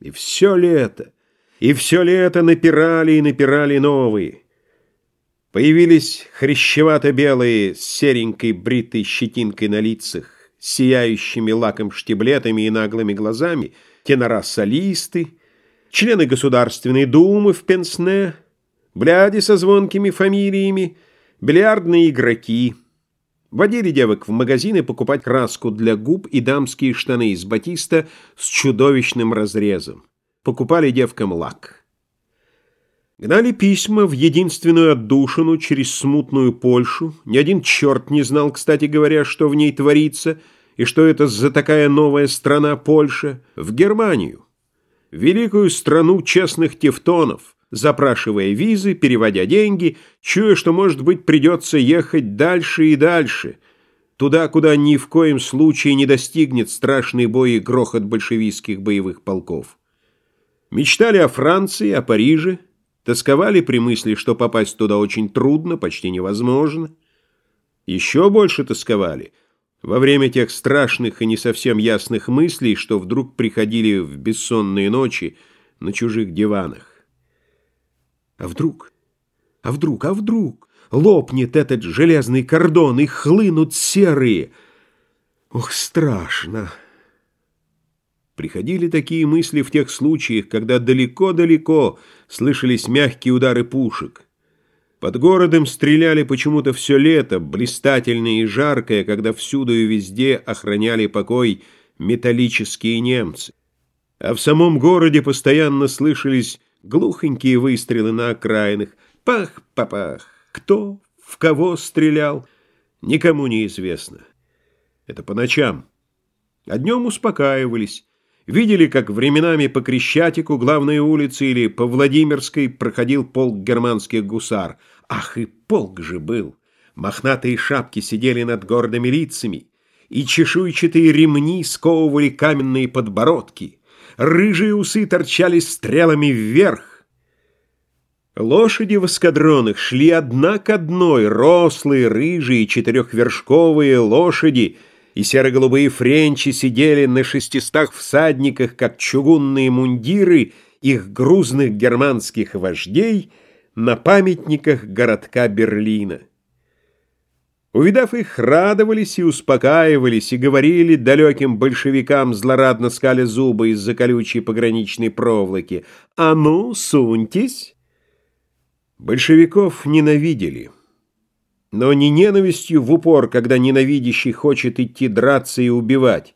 И все лето, и все лето напирали и напирали новые. Появились хрящевато-белые с серенькой бритой щетинкой на лицах, сияющими лаком штиблетами и наглыми глазами, тенора-солисты, члены Государственной Думы в Пенсне, бляди со звонкими фамилиями, бильярдные игроки. Водили девок в магазины покупать краску для губ и дамские штаны из батиста с чудовищным разрезом. Покупали девкам лак. Гнали письма в единственную отдушину через смутную Польшу. Ни один черт не знал, кстати говоря, что в ней творится, и что это за такая новая страна Польша, в Германию, великую страну честных тевтонов, запрашивая визы, переводя деньги, чуя, что, может быть, придется ехать дальше и дальше, туда, куда ни в коем случае не достигнет страшный бой и грохот большевистских боевых полков. Мечтали о Франции, о Париже, Тосковали при мысли, что попасть туда очень трудно, почти невозможно. Еще больше тосковали во время тех страшных и не совсем ясных мыслей, что вдруг приходили в бессонные ночи на чужих диванах. А вдруг, а вдруг, а вдруг лопнет этот железный кордон и хлынут серые. Ох, страшно! Приходили такие мысли в тех случаях, когда далеко-далеко слышались мягкие удары пушек. Под городом стреляли почему-то все лето, блистательное и жаркое, когда всюду и везде охраняли покой металлические немцы. А в самом городе постоянно слышались глухонькие выстрелы на окраинах. Пах-папах! Кто, в кого стрелял, никому не известно. Это по ночам. А днем успокаивались. Видели, как временами по Крещатику, главной улице или по Владимирской проходил полк германских гусар. Ах, и полк же был! Мохнатые шапки сидели над гордыми лицами, и чешуйчатые ремни сковывали каменные подбородки. Рыжие усы торчали стрелами вверх. Лошади в эскадронах шли одна к одной, рослые, рыжие, четырехвершковые лошади — и серо-голубые френчи сидели на шестистах всадниках, как чугунные мундиры их грузных германских вождей на памятниках городка Берлина. Увидав их, радовались и успокаивались, и говорили далеким большевикам, злорадно скали зубы из-за колючей пограничной проволоки, «А ну, суньтесь!» Большевиков ненавидели но не ненавистью в упор, когда ненавидящий хочет идти драться и убивать,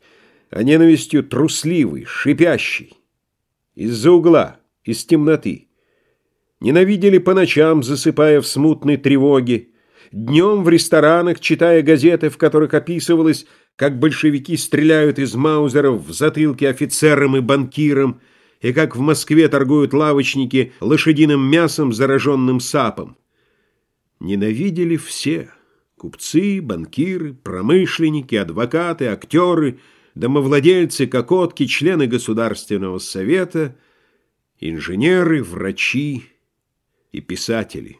а ненавистью трусливой, шипящей, из-за угла, из темноты. Ненавидели по ночам, засыпая в смутной тревоге, днем в ресторанах, читая газеты, в которых описывалось, как большевики стреляют из маузеров в затылки офицерам и банкирам, и как в Москве торгуют лавочники лошадиным мясом, зараженным сапом ненавидели все – купцы, банкиры, промышленники, адвокаты, актеры, домовладельцы, кокотки, члены Государственного совета, инженеры, врачи и писатели.